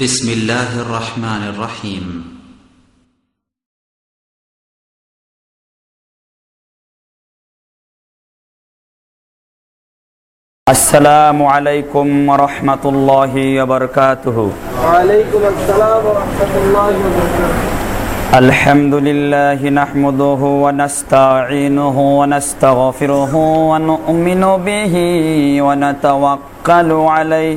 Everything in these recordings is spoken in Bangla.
بسم الله الرحمن الرحيم. السلام عليكم ورحمة الله وبركاته. وعليكم السلام ورحمة الله وبركاته. الحمد لله نحمده ونستعينه ونستغفره ونؤمن به ونتوكل عليه.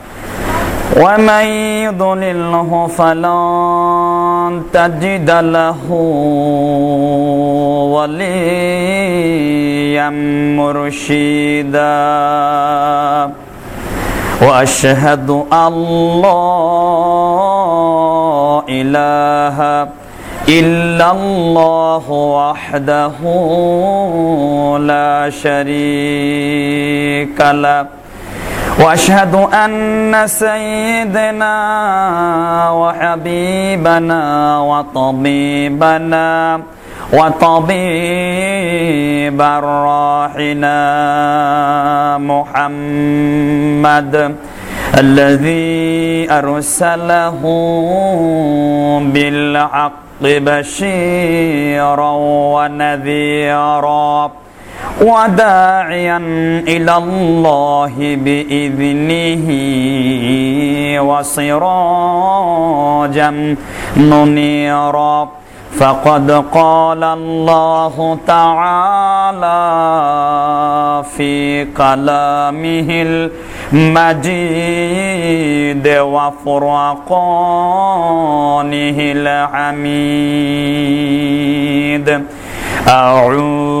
ومن يضلله فلن تجد له وليا مرشدا واشهد ان لا اله الا الله وحده لا شريك له وأشهد أن سيدنا وحبيبنا وطبيبنا وطبيب راحنا محمد الذي أرسله بالحق بشيرا ونذيرا. وداعيا إلى الله بإذنه وسراجا منيرا. فقد قال الله تعالى في كلامه المجيد وفرقانه الحميد. أعوذ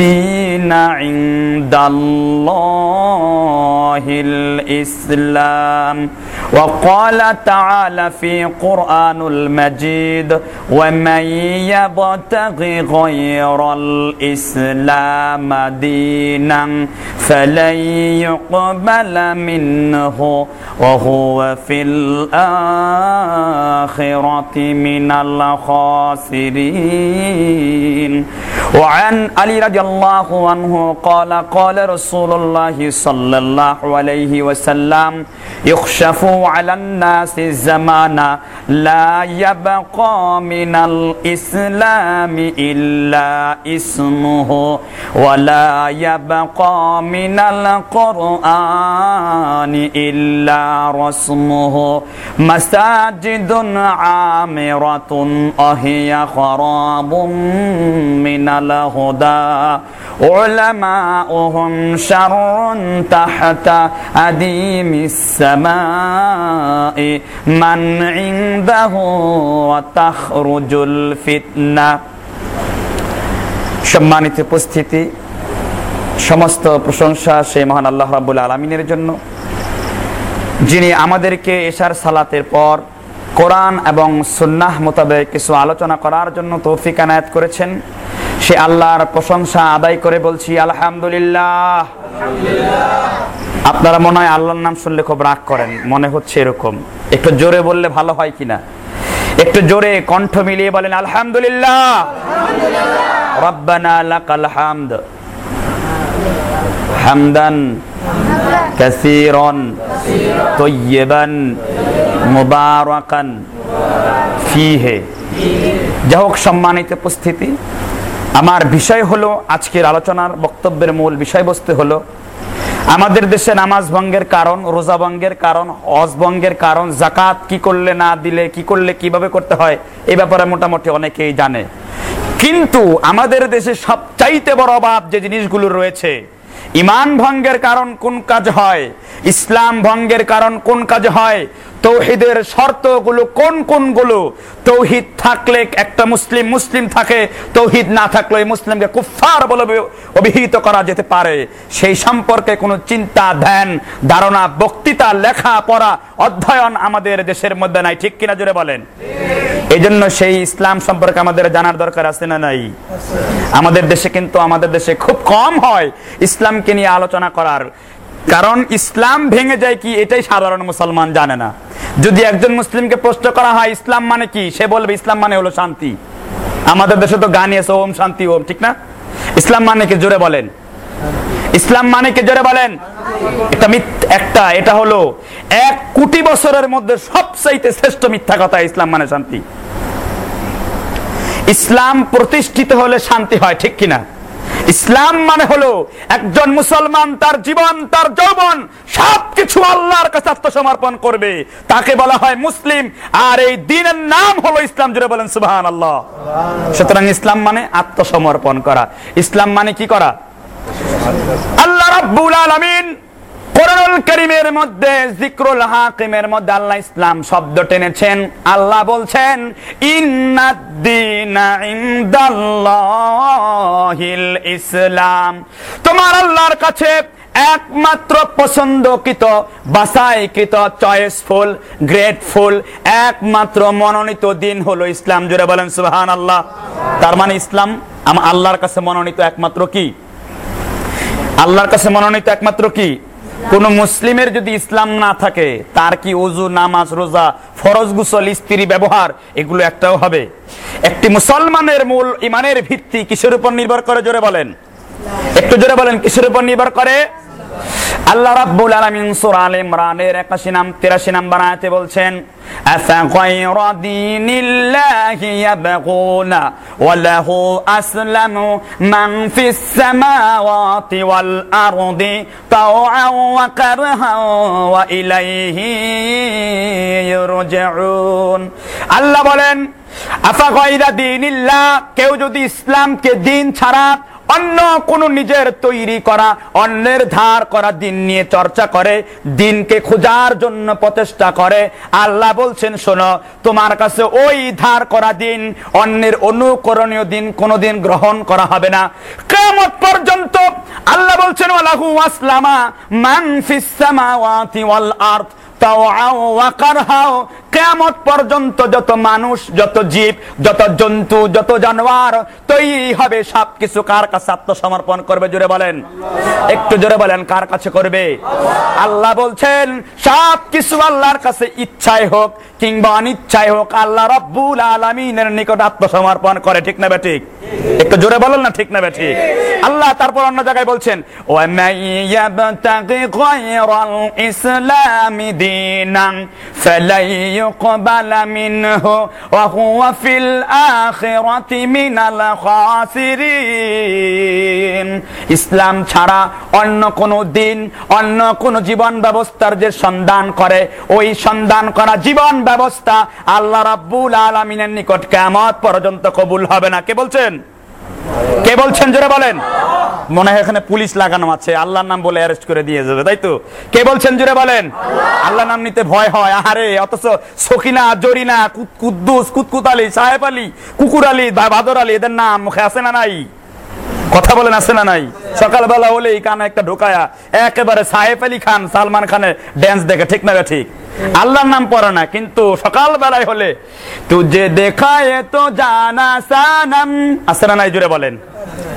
الدين عند الله الإسلام. وقال تعالى في قرآن المجيد ومن يبتغي غير الإسلام دينا فلن يقبل منه وهو في الآخرة من الخاسرين. وعن علي رضي الله عنه قال قال رسول الله صلى الله عليه وسلم يخشف على الناس الزمان لا يبقى من الإسلام إلا اسمه ولا يبقى من القرآن إلا رسمه مساجد عامرة وهي خراب من الهدى علماؤهم شر تحت أديم السماء من عنده وتخرج الفتنة সম্মানিত উপস্থিতি সমস্ত প্রশংসা সেই মহান আল্লাহ রাবুল আলমিনের জন্য যিনি আমাদেরকে এশার সালাতের পর কোরআন এবং সুন্নাহ মোতাবেক কিছু আলোচনা করার জন্য তৌফিক আনায়াত করেছেন সে আল্লাহর প্রশংসা আদায় করে বলছি, আলহামদুলিল্লাহ। আপনারা মনে হয় আল্লাহর নাম শুনলে খুব রাগ করেন, মনে হচ্ছে এরকম। একটু জোরে বললে ভালো হয় কিনা? একটু জোরে কণ্ঠ মিলিয়ে বলেন, আলহামদুলিল্লাহ। রব্বানা লাকাল হামদ। হামদান কাসীরান তয়্যিবান মুবারাকান ফিহে। যাই হোক সম্মানিত উপস্থিতি। আমার বিষয় হলো আজকের আলোচনার বক্তব্যের মূল বিষয়বস্তু হলো, আমাদের দেশে নামাজ ভঙ্গের কারণ, রোজা ভঙ্গের কারণ, হজ ভঙ্গের কারণ জাকাত কি করলে না দিলে, কি করলে কীভাবে করতে হয়, এ ব্যাপারে মোটামুটি অনেকেই জানে। কিন্তু আমাদের দেশে সবচাইতে বড় অভাব যে জিনিসগুলো রয়েছে, ইমান ভঙ্গের কারণ কোন কাজ হয়, ইসলাম ভঙ্গের কারণ কোন কাজ হয় তৌহিদের শর্তগুলো কোন কোনগুলো? তৌহিদ থাকলে একটা মুসলিম মুসলিম থাকে, তৌহিদ না থাকলে মুসলিমকে কুফার বলে অভিহিত করা যেতে পারে। সেই সম্পর্কে কোনো চিন্তা, ধ্যান, ধারণা, বক্তৃতা লেখা পড়া অধ্যয়ন আমাদের দেশের মধ্যে নাই। ঠিক কিনা জোরে বলেন? এই জন্য সেই ইসলাম সম্পর্কে আমাদের জানার দরকার আছে না নাই? আমাদের দেশে কিন্তু আমাদের দেশে খুব কম হয় ইসলামকে নিয়ে আলোচনা করার। কারণ ইসলাম ভেঙে যায় কি, এটাই সাধারণ মুসলমান জানে না। যদি একজন মুসলিমকে প্রশ্ন করা হয়, ইসলাম মানে কি? সে বলবে, ইসলাম মানে হলো শান্তি। আমাদের দেশে তো গান আছে ওম শান্তি, ওম, ঠিক না? ইসলাম মানে কি? জোরে বলেন। ইসলাম মানে কি? জোরে বলেন। এটা একটা, এটা হলো এক কোটি বছরের মধ্যে সবচাইতে শ্রেষ্ঠ মিথ্যা কথা, ইসলাম মানে শান্তি। ইসলাম প্রতিষ্ঠিত হলে শান্তি হয়, ঠিক কিনা? ইসলাম মানে হলো একজন মুসলমান তার জীবন, তার যৌবন, সবকিছু আল্লাহর কাছে আত্মসমর্পণ করবে। তাকে বলা হয় মুসলিম। আর এই দিনের নাম হলো ইসলাম। জুড়ে বলেন সুবাহান আল্লাহ সুতরাং ইসলাম মানে আত্মসমর্পণ করা। ইসলাম মানে কি করা? আল্লাহ রাব্বুল আলামিন মধ্যে যিকরুল হাকিমের ইসলাম শব্দ টেনেছেন। আল্লাহ বলছেন ইসলাম। তোমার আল্লাহর কাছে একমাত্র পছন্দকৃত বাসাইকৃত চয়েসফুল, গ্রেটফুল, একমাত্র মনোনীত দিন হলো ইসলাম। জুড়ে বলেন সুবহান আল্লাহ তার মানে ইসলাম আল্লাহর কাছে মনোনীত একমাত্র কি? আল্লাহর কাছে মনোনীত একমাত্র কি? কোন মুসলিমের যদি ইসলাম না থাকে, তার কি উজু, নামাজ, রোজা, ফরজ গুসল স্ত্রী ব্যবহার, এগুলো একটাও হবে? একটি মুসলমানের মূল ইমানের ভিত্তি কিসের উপর নির্ভর করে? জোরে বলেন। একটু জোরে বলেন, কিসের উপর নির্ভর করে? আল্লাহ রাব্বুল আলামিন সূরা আলে ইমরানের 81 নাম 83 নাম্বার আয়াতে বলছেন, আফা গায়রা দীনিল্লাহি ইয়াবগুনা ওয়া লাহু আসলামু মান ফিস সামাওয়াতি ওয়াল আরদি তাওআন ওয়া কারহান ওয়া ইলাইহি ইরজাউন। আল্লাহ বলেন, আফা গায়রা দীনিল্লাহ, কেউ যদি ইসলামকে দিন ছাড়া অন্য কোন নিজের তৈরি করা, অন্যের ধার করা দিন নিয়ে চর্চা করে, দিনকে খোঁজার জন্য প্রচেষ্টা করে। আল্লাহ বলছেন, শোনো, তোমার কাছে ওই ধার করা দিন, অন্যের অনুকরণীয় দিন কোনোদিন গ্রহণ করা হবে না। কেমন পর্যন্ত আল্লাহ বলছেন, ওয়ালাহু আসলামা মান ফিস সামাওয়াতি ওয়াল আরদ। কেমত পর্যন্ত যত মানুষ, যত জীব, যত জন্তু, যত জানোয়ার তৈরি হবে সব কিছু কার কাছে আত্মসমর্পণ করবে? জোরে বলেন। একটু জোরে বলেন, কার কাছে করবে? আল্লাহ বলছেন সব কিছু আল্লাহর কাছে ইচ্ছায় হোক কিংবা অনিচ্ছায় হোক, আল্লাহ রব্বুল আলমিনের নিকট আত্মসমর্পণ করে, ঠিক না বেঠিক? একটু জোরে বলেন না, ঠিক না বেঠিক? আল্লাহ তারপর অন্য জায়গায় বলছেন ইসলামী দিন دِينًا فَلَن يُقْبَلَ مِنْهُ وَهُوَ فِي الْآخِرَةِ مِنَ الْخَاسِرِينَ ইসলাম ছাড়া অন্য কোন দিন অন্য কোন জীবন ব্যবস্থার যে সন্ধান করে ওই সন্ধান করা জীবন ব্যবস্থা আল্লাহ রাব্বুল আলামিনের নিকট কিয়ামত পর্যন্ত কবুল হবে না কে বলছেন কে বলছেন? জোরে বলেন। মনে হয় এখানে পুলিশ লাগানো আছে। আল্লাহর নাম বলে অ্যারেস্ট করে দিয়ে যাবে, তাই তো? কে বলছেন? জোরে বলেন। আল্লাহর নাম নিতে ভয় হয়। আহারে, অথচ সখিনা, জরিনা কুদ্দুস, কুতকুত আলী, সাহেব আলী, কুকুর আলী বাদর আলী, এদের নাম মুখে আছে না নাই। কথা বলেন, আছে না নাই? সকালবেলা হলেই কানে একটা ঢোকায়া, একেবারে সাহেব আলী খান, সালমান খানের ড্যান্স দেখে, ঠিক না ঠিক আল্লাহর নাম পড়ে না, কিন্তু সকাল বেলায় হলে তুজে দেখায় তো জানা সানাম। আছে না নাই জুড়ে বলেন?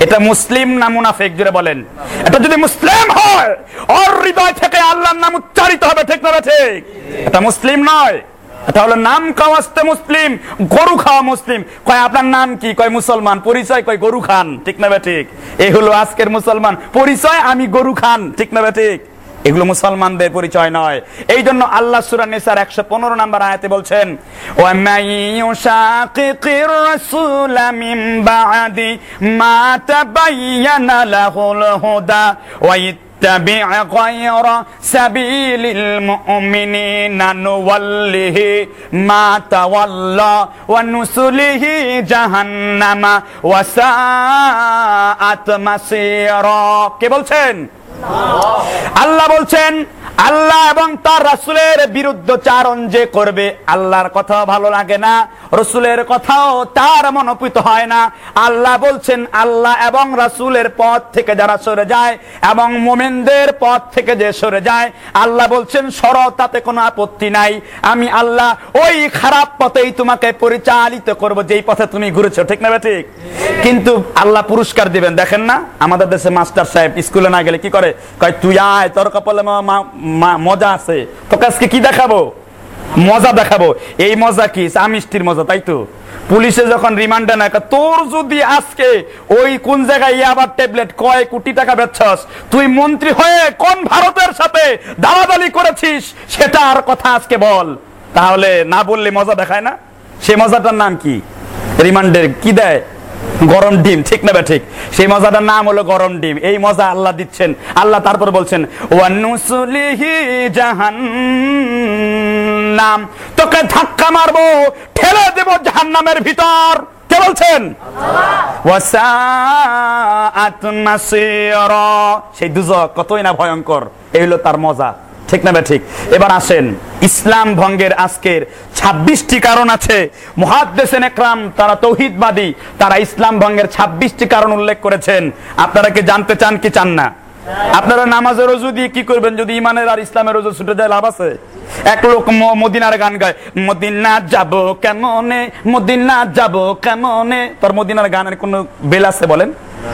এটা মুসলিম না মুনাফিক জুড়ে বলেন? এটা যদি মুসলিম হয় ওর হৃদয় থেকে আল্লাহর নাম উচ্চারিত হবে, ঠিক না ঠিক এটা মুসলিম নয়। এটা হলো নাম কাওয়াস্তে মুসলিম, গরু খাওয়া মুসলিম। কয়, আপনার নাম কি? কয়, মুসলমান। পরিচয় কয়, গরু খান। ঠিক না ঠিক? এই হলো আজকের মুসলমান। পরিচয়, আমি গরু খান। ঠিক না ঠিক? এগুলো মুসলমানদের পরিচয় নয়। এই জন্য আল্লাহ সূরা নিসার একশো পনেরো নাম্বার আয়াতে বলছেন ওয়া মাইয়ুশাকিকির রাসূল বাদি মা তাবাyyana লাহুল হুদা ওয়া نتبع غير سبيل المؤمنين نوله ما تولى ونسله جهنم وساءت مصيرا কে বলছেন আল্লাহ বলছেন, আল্লাহ এবং তার রাসূলের বিরুদ্ধচারণ যে করবে, আল্লাহর কথা ভালো লাগে না, রসুলের কথাও তার মনোপিত হয় না। আল্লাহ বলছেন, আল্লাহ এবং রাসূলের পথ থেকে যারা সরে যায় এবং মোমেনদের পথ থেকে যে সরে যায়, আল্লাহ বলছেন, সর, তাতে কোনো আপত্তি নাই। আমি আল্লাহ ওই খারাপ পথেই তোমাকে পরিচালিত করব, যেই পথে তুমি ঘুরেছো। ঠিক না ঠিক? কিন্তু আল্লাহ পুরস্কার দিবেন। দেখেন না, আমাদের দেশে মাস্টার সাহেব, স্কুলে না গেলে কি করে? কয়, তুই আয়, তোর কপালে মজা আছে। তোকে আজকে কি দেখাবো? মজা দেখাবো। এই মজা কি? চা মিষ্টির মজা, তাই তো? পুলিশে যখন রিমান্ডে নেয় তোর যদি আজকে ওই কোন জায়গায় ইয়াবার ট্যাবলেট কয় কোটি টাকা বেচছস, তুই মন্ত্রী হয়ে কোন ভারতের সাথে দালাদালি করেছিস, সেটা আর কথা আজকে বল। তাহলে না বললে মজা দেখায় না? সে মজাটার নাম কি? রিমান্ডের কি দেয়? গরম ডিম, ঠিক না ঠিক? সেই মজাটার নাম হলো গরম ডিম। এই মজা আল্লাহ দিচ্ছেন। আল্লাহ তারপর বলছেন, ওয়ানুসুলিহি জাহান্নাম। তোকে ধাক্কা মারবো, ঠেলে দেব জাহান্নামের ভিতর। কে বলছেন? সেই দুজক কতই না ভয়ঙ্কর। এই হলো তার মজা। ঠিক না ঠিক? এবার আসেন, ইসলাম ভঙ্গের আজকের ছাব্বিশটি কারণ আছে। মুহাদ্দেসেন একরাম, তারা তৌহিদবাদী, তারা ইসলাম ভঙ্গের ছাব্বিশটি কারণ উল্লেখ করেছেন। আপনারা কি জানতে চান কি চান না? আপনারা নামাজের রোজু দিয়ে কি করবেন যদি ইমানের আর ইসলামের রোজু ছুটে যায়, লাভ আছে? এক লোক মদিনার গান গায়, মদিনা যাব কেমনে? মদিনা যাব কেমনে? তোর মদিনার গানের কোনো বেল আছে বলেন?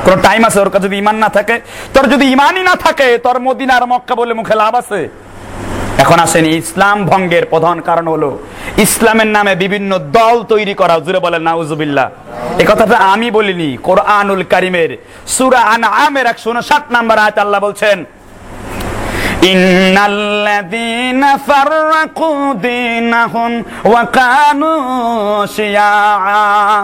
কোন টাইম আছে ওর কাছে যদি ইমান না থাকে? তোর যদি ইমানই না থাকে, তোর মদিনার মক্কা বলে মুখে লাভ আছে? এখন আসেন, ইসলাম ভঙ্গের প্রধান কারণ হলো ইসলামের নামে বিভিন্ন দল তৈরি করা। জুড়ে বলেন, নাউজুবিল্লাহ। এই কথাটা আমি বলিনি, কোরআনুল কারিমের সূরা আনআমের 159 নাম্বার আয়াত আল্লাহ বলছেন, ইন্নাল্লাযীনা ফাররাকু দীনাহুম ওয়া কানু শিয়াআ।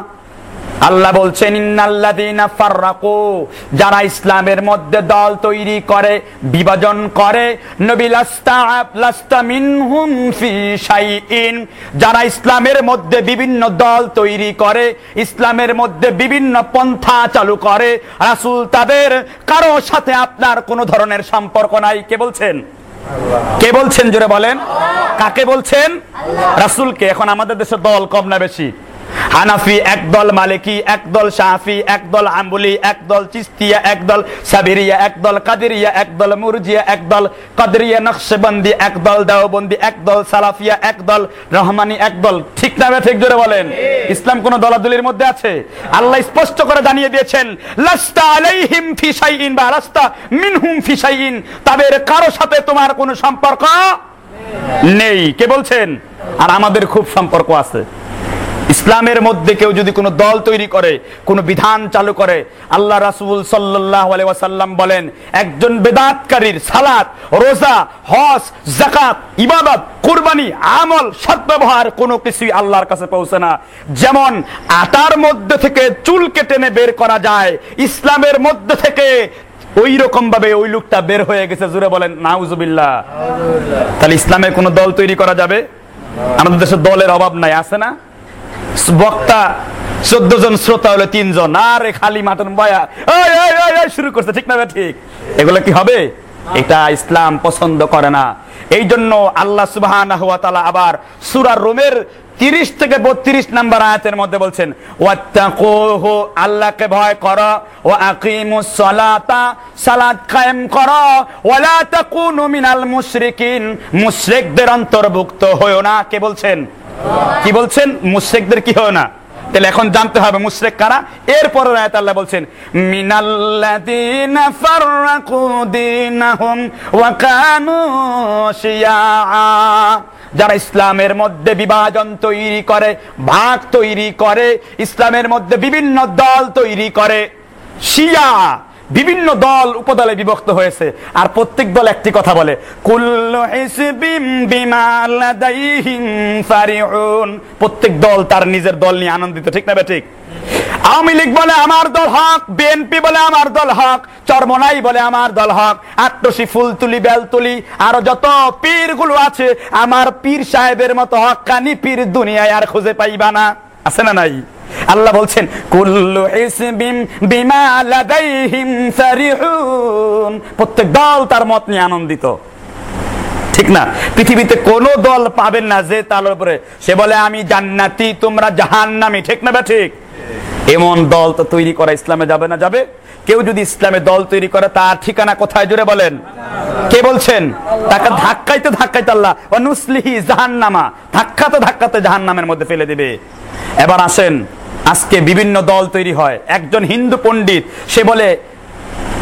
আল্লাহ বলছেন, ইন্নাল্লাযীনা ফাররাকু যারা ইসলামের মধ্যে দল তৈরি করে, বিভাজন করে, নবী লাস্তা লাস্তা মিনহুম ফি শাইইন, যারা ইসলামের মধ্যে বিভিন্ন দল তৈরি করে, ইসলামের মধ্যে বিভিন্ন পন্থা চালু করে, রাসূল তাদের কারও সাথে আপনার কোনো ধরনের সম্পর্ক নাই। কে বলছেন? কে বলছেন? জোরে বলেন। কাকে বলছেন? রাসূলকে। এখন আমাদের দেশে দল কম না বেশি? হানাফি একদল মালিকি, একদল শাফি, একদল আম্বুলি একদল চিস্তিয়া, একদল সাবিরিয়া, একদল কাদিরিয়া, একদল মুরজিয়া, একদল কাদরিয়া নকশবন্দি, একদল দেওবন্দি, একদল সালাফিয়া, একদল রহমানি, একদল ঠিক না ঠিক জোরে বলেন। ইসলাম কোন দলাদলির মধ্যে আছে? আল্লাহ স্পষ্ট করে জানিয়ে দিয়েছেন, লাস্তা আলাইহিম ফি শাইইন বা লাস্তা মিনহুম ফি শাইইন। তাদের কারও সাথে তোমার কোনো সম্পর্ক নেই। কে বলছেন? আর আমাদের খুব সম্পর্ক আছে। ইসলামের মধ্যে কেউ যদি কোনো দল তৈরি করে, কোনো বিধান চালু করে, আল্লাহ রাসুল সাল্লাল্লাহু আলাইহি ওয়াসাল্লাম বলেন, একজন বেদাতকারীর সালাত, রোজা, হজ জাকাত ইবাদত, কুরবানি, আমল সদ্ব্যবহার কোনো কিছুই আল্লাহর কাছে পৌঁছে না। যেমন আটার মধ্যে থেকে চুলকে টেনে বের করা যায়, ইসলামের মধ্যে থেকে ওই রকম ভাবে ওই লোকটা বের হয়ে গেছে জুড়ে বলেন, নাউজুবিল্লাহ। তাহলে ইসলামের কোনো দল তৈরি করা যাবে? আমাদের দেশে দলের অভাব নাই, আছে না? বক্তা, চোদ্দ জন শ্রোতা হলো তিনজন আরে খালি মাটন বয়া। শুরু করছে, ঠিক না ঠিক? এগুলো কি হবে? এটা ইসলাম পছন্দ করে না। এই জন্য আল্লাহ ওয়া আবার সূরা রোমের 30 থেকে 32 নাম্বার আয়াতের মধ্যে বলছেন আল্লাহকে ভয় করো, ওয়া আকিমুস সালাতা সালাত কায়েম করো ওয়ালা তাকুনু মিনাল মুশরিকিন। মুশরিকদের অন্তর্ভুক্ত হয়ো না, কে বলছেন? কি বলছেন? মুশরিকদের কি হয় না? তাহলে এখন জানতে হবে মুশরিক কারা। এরপর আয়াত আল্লাহ বলছেন, মিনাল্লাযীনা ফাররাকু দীনাহুম ওয়া কানু শিয়াআ যারা ইসলামের মধ্যে বিভাজন তৈরি করে, ভাগ তৈরি করে, ইসলামের মধ্যে বিভিন্ন দল তৈরি করে, শিয়া। বিভিন্ন দল উপদলে বিভক্ত হয়েছে। আর প্রত্যেক দল একটি কথা বলে প্রত্যেক দল তার নিজের দল নিয়ে আনন্দিত, ঠিক না ঠিক? আওয়ামী লীগ বলে, আমার দল হক। বিএনপি বলে, আমার দল হক। চরমনাই বলে, আমার দল হক। আট্টসি, ফুলতুলি, বেলতুলি, আরও যত পীরগুলো আছে, আমার পীর সাহেবের মতো হকানি পীর দুনিয়ায় আর খুঁজে পাইবা না। আছে না নাই? আল্লাহ বলছেন, কুল্লু হিসবিম বিমা লাদাইহিম ফারিহুন প্রত্যেক দল তার মত নিয়ে আনন্দিত। ঠিক না? পৃথিবীতে কোন দল পাবেন না যে তার উপরে। সে বলে, আমি জান্নাতি, তোমরা জাহান্নামি। ঠিক না বা ঠিক? এমন দল তো তৈরি করা ইসলামে যাবে না, যাবে? কেউ যদি ইসলামে দল তৈরি করে, তার ঠিকানা কোথায়? জুড়ে বলেন। কে বলছেন? তাকে ধাক্কাইতে ধাক্কাইতে আল্লাহ, অনুসলিহি জাহান্নামা। ধাক্কাতে ধাক্কাতে জাহান্নামের মধ্যে ফেলে দিবে। এবার আসেন আজকে বিভিন্ন দল তৈরি হয়। একজন হিন্দু পণ্ডিত, সে বলে,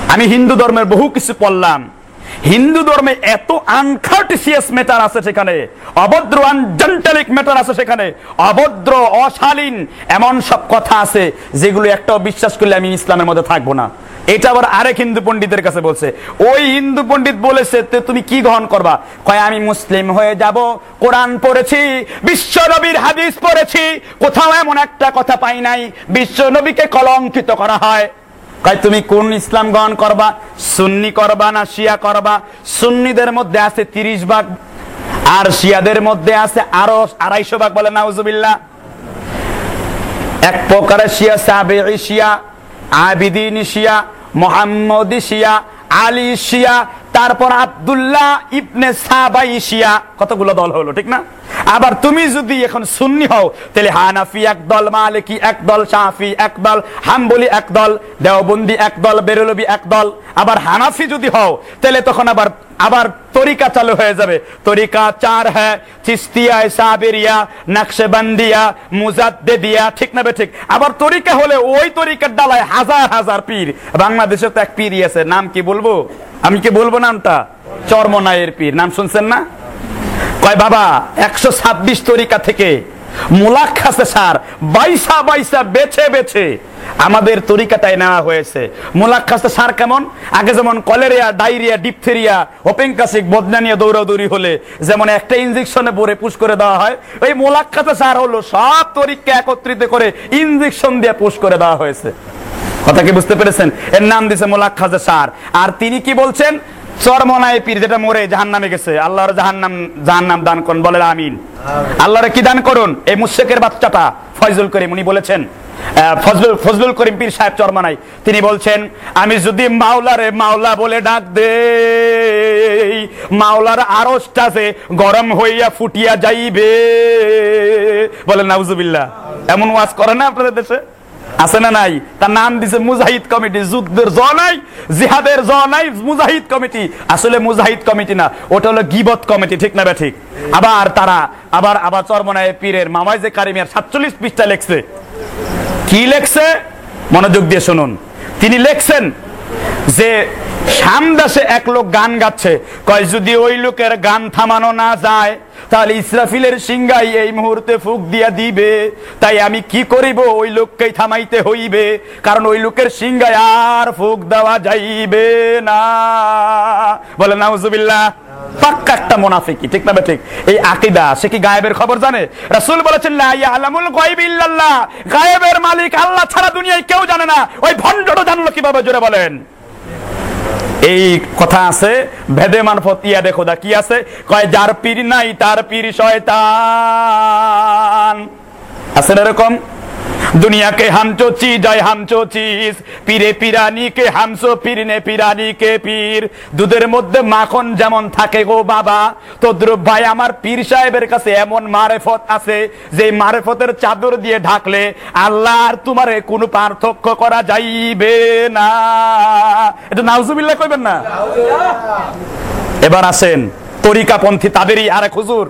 আমি হিন্দু ধর্মের বহু কিছু পড়লাম। হিন্দু ধর্মে এত আনখার্টিসিয়াস ম্যাটার আছে সেখানে। অভদ্র আনজেন্টালিক ম্যাটার আছে সেখানে। অভদ্র, অশালীন, এমন সব কথা আছে যেগুলো একটাও বিশ্বাস করলে আমি ইসলামের মধ্যে থাকব না। এটা আবার আরেক হিন্দু পণ্ডিতের কাছে বলছে, ওই হিন্দু পণ্ডিত বলেছে "তে তুমি কি গ্রহণ করবা? কয়, আমি মুসলিম হয়ে যাব, কোরআন পড়েছি, বিশ্ব নবীর হাদিস পড়েছি, কোথাও এমন একটা কথা পাই নাই, বিশ্ব নবীকে কলঙ্কিত করা হয়। কয়, তুমি কোন ইসলাম গ্রহণ করবা? সুন্নি করবা না শিয়া করবা? সুন্নিদের মধ্যে আছে তিরিশ ভাগ, আর শিয়াদের মধ্যে আছে আরও আড়াইশো ভাগ বলে নাউজুবিল্লাহ। এক প্রকারের শিয়া সাবে শিয়া, আবিদিন শিয়া মোহাম্মদি শিয়া আলী শিয়া তারপর আবদুল্লাহ ইবনে সাবাই শিয়া। কতগুলো দল হলো ঠিক না? আবার তুমি যদি এখন সুন্নি হও, তাহলে হানাফি এক দল, মালিকি এক দল, শাফি এক দল, হাম্বলি এক দল, দেওবন্দি এক দল, বেরলবি এক দল। আবার হানাফি যদি হও, তাহলে তখন আবার আবার তরিকা চালু হয়ে যাবে। তরিকা চার হ্যাঁ চিস্তিয়া, সাবেরিয়া, নকশবন্দিয়া, মুজাদ্দেদিয়া, ঠিক না ঠিক? আবার তরিকা হলে ওই তরিকার ডালায় হাজার হাজার পীর। বাংলাদেশে তো এক পীরই আছে। নাম কি বলব? আমি কি বলব নামটা? চর্মনায়ের পীর। নাম শুনছেন না? কয় বাবা, একশো ছাব্বিশ তরিকা থেকে মুলাক্ষাসে সার, বাইসা বাইসা, বেছে বেছে আমাদের নেওয়া হয়েছে। মুলাক্ষাসে সার কেমন? আগে যেমন কলেরিয়া, ডায়রিয়া, ডিপথেরিয়া বদনানিয়া, দৌড়াদৌড়ি হলে যেমন একটা ইনজেকশনে পরে পুশ করে দেওয়া হয়, ওই মুলাক্ষাসে সার হলো সব তরিকা একত্রিত করে ইনজেকশন দিয়ে পুশ করে দেওয়া হয়েছে। কথা কি বুঝতে পেরেছেন? এর নাম দিছে মোলাক্ষাজে সার। আর তিনি কি বলছেন? চরমনায় পীর যেটা মরে জাহান নামে গেছে আল্লাহর জাহান্নাম জাহান্নাম দান করুন বলে আমিন। আল্লাহরে কি দান করুন? এই মুশেকের বাচ্চাটা ফয়জুল করিম উনি বলেছেন ফজলুল ফজলুল করিম পীর সাহেব চরমানাই তিনি বলছেন আমি যদি মাওলারে মাওলা বলে ডাক দে মাওলার আরসটা যে গরম হইয়া ফুটিয়া যাইবে। বলে নাউজুবিল্লাহ। এমন ওয়াজ করে না আপনাদের দেশে? আছে না নাই? তার নাম দিছে মুজাহিদ কমিটি, যুদ্ধের জ নাই, জিহাদের জ নাই, মুজাহিদ কমিটি। আসলে মুজাহিদ কমিটি না, ওটা হলো গিবত কমিটি, ঠিক না ঠিক আবার তারা, আবার আবার চরমনায় পীরের মামাই যে কারিমিয়ার সাতচল্লিশ পৃষ্ঠা লেখছে। কি লেখছে? মনোযোগ দিয়ে শুনুন। তিনি লেখছেন যে সামদাসে এক লোক গান গাচ্ছে, কয়, যদি ওই লোকের গান থামানো না যায়, তাহলে ইসরাফিলের সিংহাই এই মুহূর্তে ফুক দিয়া দিবে। তাই আমি কি করিব? ওই লোককেই থামাইতে হইবে, কারণ ওই লোকের সিংহায় আর ফুক দেওয়া যাইবে না। বলে, নাউজুবিল্লাহ, পাক্কা একটা মোনাফিকি, ঠিক না ঠিক? এই আকিদা, সে কি গায়েবের খবর জানে? রাসূল বলেছেন, লা ইয়ালামুল গায়ব ইল্লাল্লাহ। গায়েবের মালিক আল্লাহ ছাড়া দুনিয়ায় কেউ জানে না। ওই ভণ্ডটা জানলো কীভাবে, জোরে বলেন। এই কথা আছে, ভেদে মারফত ইয়া দেখো দা কি আছে? কয়, যার পীর নাই, তার পীর শয়তান। আছে না এরকম দুনিয়াকে হামচো চি জয় হামচো চিস পীরে পিরানি কে হামসো পীরনে পিরানি কে পীর। দুধের মধ্যে মাখন যেমন থাকে গো বাবা, তদ্রুপ ভাই আমার পীর সাহেবের কাছে এমন মারেফত আছে যে মারেফতের চাদর দিয়ে ঢাকলে আল্লাহ আর তোমারে কোনো পার্থক্য করা যাইবে না। এটা নাউজুবিল্লাহ কইবেন না? এবার আসেন, তরিকাপন্থী তাদেরই আরেক হুজুর।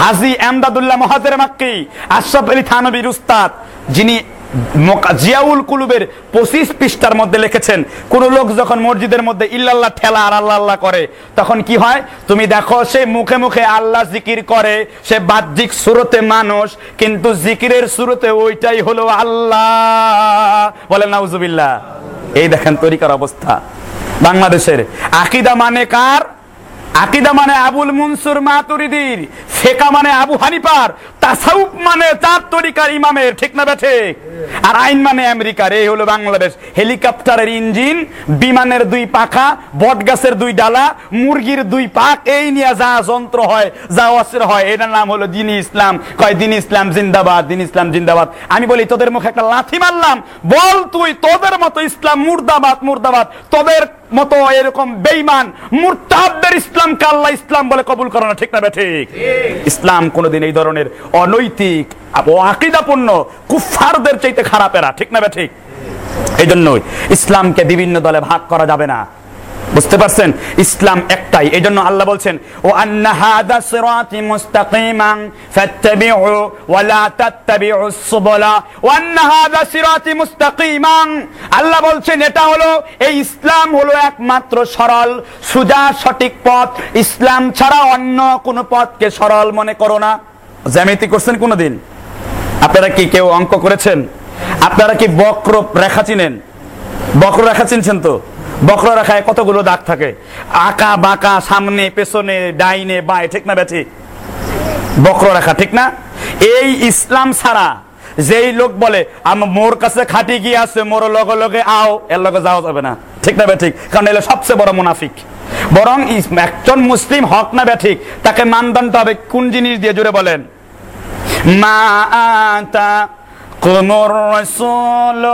হাজি এমদাদুল্লাহ মহাজের মাক্কি, আশরাফ আলী থানবীর উস্তাদ, যিনি জিয়াউল কুলুবের পঁচিশ পৃষ্ঠার মধ্যে লিখেছেন, কোন লোক যখন মসজিদের মধ্যে ইল্লাল্লাহ ঠেলা আর আল্লাহ আল্লাহ করে, তখন কি হয়? তুমি দেখো সে মুখে মুখে আল্লাহ জিকির করে, সে বাহ্যিক সুরতে মানুষ, কিন্তু জিকিরের সুরতে ওইটাই হলো আল্লাহ। বলে নাউজুবিল্লাহ। এই দেখেন তরিকার অবস্থা। বাংলাদেশের আকিদা মানে কার? আকিদা মানে আবুল মনসুর মাতুরিদির, ফেকা মানে আবু হানিপার তাসাউফ মানে চার তরিকার ইমামের, ঠিক না ঠিক আর আইন মানে আমেরিকার, এই হলো বাংলাদেশ। হেলিকপ্টারের ইঞ্জিন, বিমানের দুই পাখা বট গাছের দুই ডালা, মুরগির দুই পাক, এই নিয়ে যা যন্ত্র হয়, যা অস্ত্র হয়, এটার নাম হলো দিন ইসলাম। কয়, দিন ইসলাম জিন্দাবাদ, দিন ইসলাম জিন্দাবাদ। আমি বলি, তোদের মুখে একটা লাথি মারলাম, বল তুই তোদের মতো ইসলাম মুর্দাবাদ মুর্দাবাদ, তোদের মতো এরকম বেইমান মুরতাবদের ইসলামকে আল্লাহ ইসলাম বলে কবুল করে না, ঠিক না ঠিক? ইসলাম কোনোদিন এই ধরনের অনৈতিক আকিদাপূর্ণ কুফফারদের চাইতে খারাপেরা ঠিক না ঠিক? এই জন্যই ইসলামকে বিভিন্ন দলে ভাগ করা যাবে না। বুঝতে পারছেন? ইসলাম একটাই। এই জন্য আল্লাহ বলছেন, ও আন্না হাদা সিরাতি মুস্তাকিমান ফাত্তাবিউ ওয়া লা তাত্তাবিউস সুবুলা। আন্না হাদা সিরাতি মুস্তাকিমান। আল্লাহ বলছেন, এটা হলো, এই ইসলাম হলো একমাত্র সরল, সুজা সঠিক পথ। ইসলাম ছাড়া অন্য কোনো পথকে সরল মনে করো না। জ্যামিতি করছেন কোনোদিন? আপনারা কি কেউ অঙ্ক করেছেন? আপনারা কি বক্র রেখা চিনেন? বক্র রেখা চিনছেন তো? বক্র রেখায় কতগুলো দাগ থাকে? আঁকা, বাঁকা, সামনে, পেছনে, ডাইনে, বাঁয়ে, ঠিক না বেঠি? বক্র রেখা ঠিক না? এই ইসলাম ছাড়া যেই লোক বলে আমার মোর কাছে খাটি কি আছে? মোর লগে লগে আও। এর লগে যাওয়া যাবে না। ঠিক না বেঠিক? কারণ এলো সবচেয়ে বড় মুনাফিক। বরং একজন মুসলিম হক না বেঠিক, তাকে মানদণ্ড হবে কোন জিনিস দিয়ে জুড়ে বলেন? মা আতা কুমুর রসুল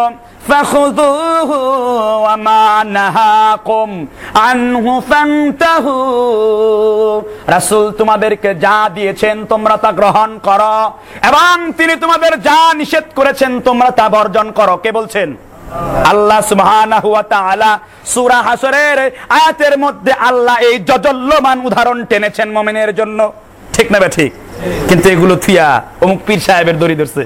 فخذوه وما نهاكم عنه فانتهوا রাসূল তোমাদেরকে যা দিয়েছেন তোমরা তা গ্রহণ করো এবং তিনি তোমাদের যা নিষেধ করেছেন তোমরা তা বর্জন করো কে বলছেন আল্লাহ সুবহানাহু ওয়া তাআলা সূরা হাসরের আয়াতের মধ্যে আল্লাহ এই জজল্যমান উদাহরণ টেনেছেন মুমিনের জন্য ঠিক না বে ঠিক কিন্তু এগুলো থিয়া অমুক পীর সাহেবের দড়ি ধরছে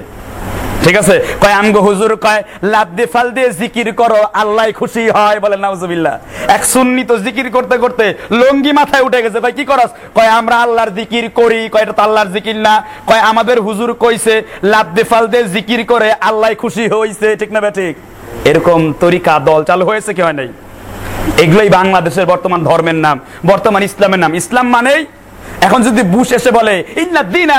ঠিক আছে? কয়, আমগো হুজুর কয় লাভ দিয়ে ফাল দিয়ে জিকির করো, আল্লাহ খুশি হয় বলে নাউজুবিল্লাহ। এক সুন্নি তো জিকির করতে করতে লঙ্গি মাথায় উঠে গেছে, ভাই, কি করস? কয়, আমরা আল্লাহর জিকির করি, কয়, এটা তো আল্লাহর জিকির না। কয়, আমাদের হুজুর কইছে লাভ দিয়ে ফাল দিয়ে জিকির করে আল্লাহ খুশি হইছে, ঠিক না ঠিক? এরকম তরিকা দল চালু হয়েছে কি হয় নাই? এগুলোই বাংলাদেশের বর্তমান ধর্মের নাম, বর্তমান ইসলামের নাম। ইসলাম মানেই এখন যদি বুশ এসে বলে, ইন্না দিন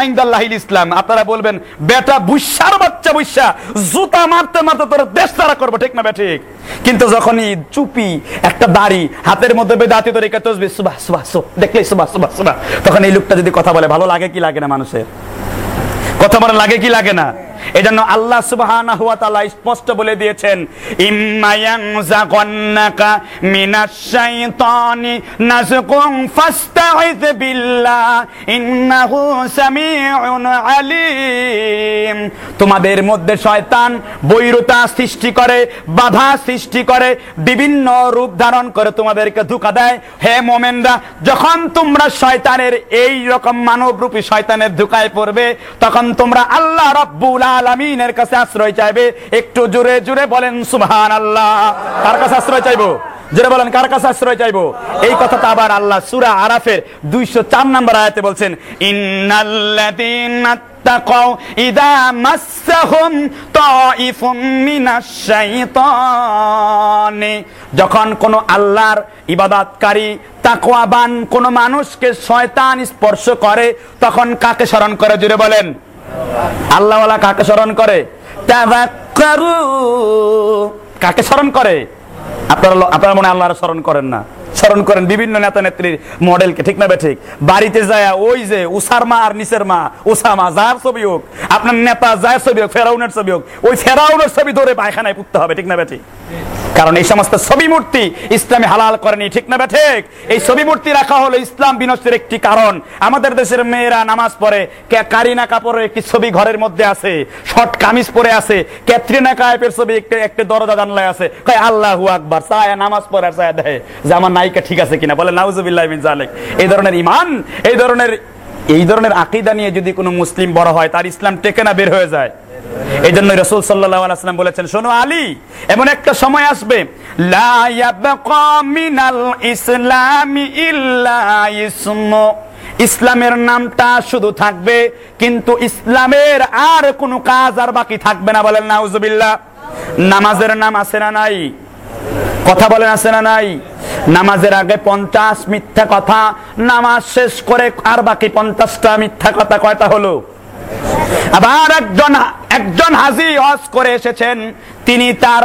ইসলাম আপনারা বলবেন, বেটা বুসার বাচ্চা বুসা জুতা মারতে মারতে তোর দেশ তারা করব ঠিক না ঠিক? কিন্তু যখনই চুপি একটা দাড়ি হাতের মধ্যে বেদাতি তরিকা তসবি, সুবাহ সুবাহ সু দেখলে সুবাহ সুবাহ সুবাহ, তখন এই লোকটা যদি কথা বলে, ভালো লাগে কি লাগে না মানুষের? কথা বলে লাগে কি লাগে না? এজন্য আল্লাহ সুবহানাহু ওয়া তাআলা স্পষ্ট বলে দিয়েছেন, ইম্মা ইয়ানজাগান্নাকা মিনাশ শাইতানি নাজগুন ফাস্তাইয বিল্লাহ, ইন্নাহু সামিউন আলিম। তোমাদের মধ্যে শয়তান বৈরতা সৃষ্টি করে, বাধা সৃষ্টি করে, বিভিন্ন রূপ ধারণ করে তোমাদেরকে ধোঁকা দেয়। হে মোমেনরা, যখন তোমরা শয়তানের এই রকম মানবরূপী শয়তানের ধোকায় পড়বে, তখন তোমরা আল্লাহ রব্বুল আলামিনের কাছে আশ্রয় চাইবে, একটু জোরে জোরে বলেন সুবহান আল্লাহ কার কাছে আশ্রয় চাইব? বলেন, কার কাছে আশ্রয় চাইব? এই আবার আল্লাহ সূরা আরাফের 204 নম্বর আয়াতে বলছেন যখন কোন আল্লাহর ইবাদতকারী, তাকওয়াবান কোন মানুষকে শয়তান স্পর্শ করে, তখন কাকে স্মরণ করে? জুড়ে বলেন। আল্লাহওয়ালা কাকে স্মরণ করে? কাকে স্মরণ করে? আপনারা আপনারা মনে আল্লাহর স্মরণ করেন না। স্মরণ করেন বিভিন্ন নেতা নেত্রীর মডেলকে, ঠিক না ঠিক? বাড়িতে যায়, ওই যে উসার মা আর নিচের মা ওসামা যার ছবি হোক, আপনার নেতা যার ছবি হোক, ফেরাউনের ছবি হোক, ওই ফেরাউনের ছবি ধরে পায়খানায় পুততে হবে, ঠিক না ঠিক? কারণ এই সমস্ত ছবি মূর্তি ইসলামে হালাল করেনি, ঠিক না ঠিক? এই ছবি মূর্তি রাখা হলো ইসলাম বিনষ্টের একটি কারণ। আমাদের দেশের মেয়েরা নামাজ পড়ে কারিনা কাপড়ের একটি ছবি ঘরের মধ্যে আছে শর্ট কামিজ পরে আছে ক্যাথরিনা কায়েপের ছবি একটি একটি দরজা জানলায় আছে কয় আল্লাহু আকবার, সায়া নামাজ পড়ে আর দেয় যে আমার নায়িকা ঠিক আছে কিনা, বলে নাউজুবিল্লাহ জালিক এই ধরনের ইমান এই ধরনের এই ধরনের আকিদা নিয়ে যদি কোনো মুসলিম বড় হয়, তার ইসলাম টেকে না, বের হয়ে যায়। এই জন্য রসুল সাল্লাহ বলেছেন, শোনো আলী, এমন একটা সময় আসবে ইল্লা ইসলামের নামটা শুধু থাকবে, কিন্তু ইসলামের আর কোনো কাজ আর বাকি থাকবে না বলেন, নাউজুবিল্লাহ। নামাজের নাম আছে না নাই? কথা বলেন, আছে না নাই? নামাজের আগে পঞ্চাশ মিথ্যা কথা, নামাজ শেষ করে আর বাকি পঞ্চাশটা মিথ্যা কথা কয়টা হলো? আবার একজন একজন হাজি হজ করে এসেছেন। তিনি তার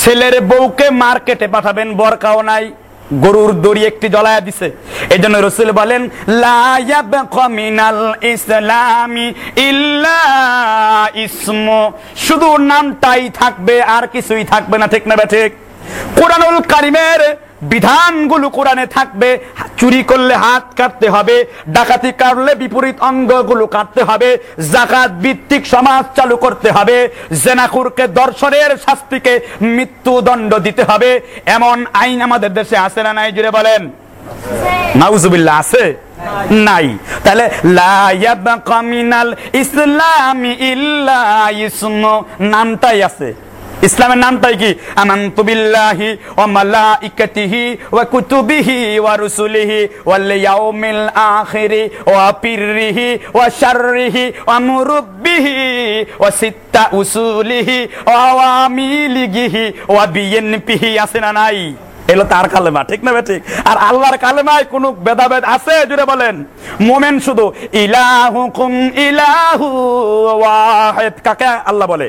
ছেলের বউকে মার্কেটে পাঠাবেন বরকাও নাই, গরুর দড়ি একটি জ্বলায়া দিছে। এই জন্য রসুল বলেন ইসলামি ইল্লা ইসমু। শুধু নামটাই থাকবে, আর কিছুই থাকবে না, ঠিক না ঠিক? কোরআনুল কারিমের বিধানগুলো কোরআনে থাকবে। চুরি করলে হাত কাটতে হবে, ডাকাতি করলে বিপরীত অঙ্গগুলো কাটতে হবে জাকাত ভিত্তিক সমাজ চালু করতে হবে, জেনাকুরকে দর্শনের শাস্তিকে মৃত্যুদণ্ড দিতে হবে। এমন আইন আমাদের দেশে আছে না নাই? জুড়ে বলেন। নাউজুবিল্লাহ, আছে? নাই। তাহলে লা ইয়াবকা মিনাল ইসলামি ইল্লা ইসমু, নামটাই আছে। ইসলামের নাম তাই কি? আমানতু বিল্লাহি ওয়া মালাইকাতিহি ওয়া কুতুবিহি ওয়া রুসুলিহি ওয়াল ইয়াউমিল আখিরি ওয়া পিররিহি ওয়া শাররিহি ওয়া মুরব্বিহি ওয়া সিত্তা উসুলিহি ওয়া আওয়ামিলিহি ওয়া বিএনপিহি, আছে না নাই? এলো তার কালেমা, ঠিক না ঠিক? আর আল্লাহর কালেমায় কোন ভেদাভেদ আছে? জুড়ে বলেন। মোমেন শুধু, ইলাহুকুম ইলাহু ওয়াহিদ কাকে আল্লাহ বলে?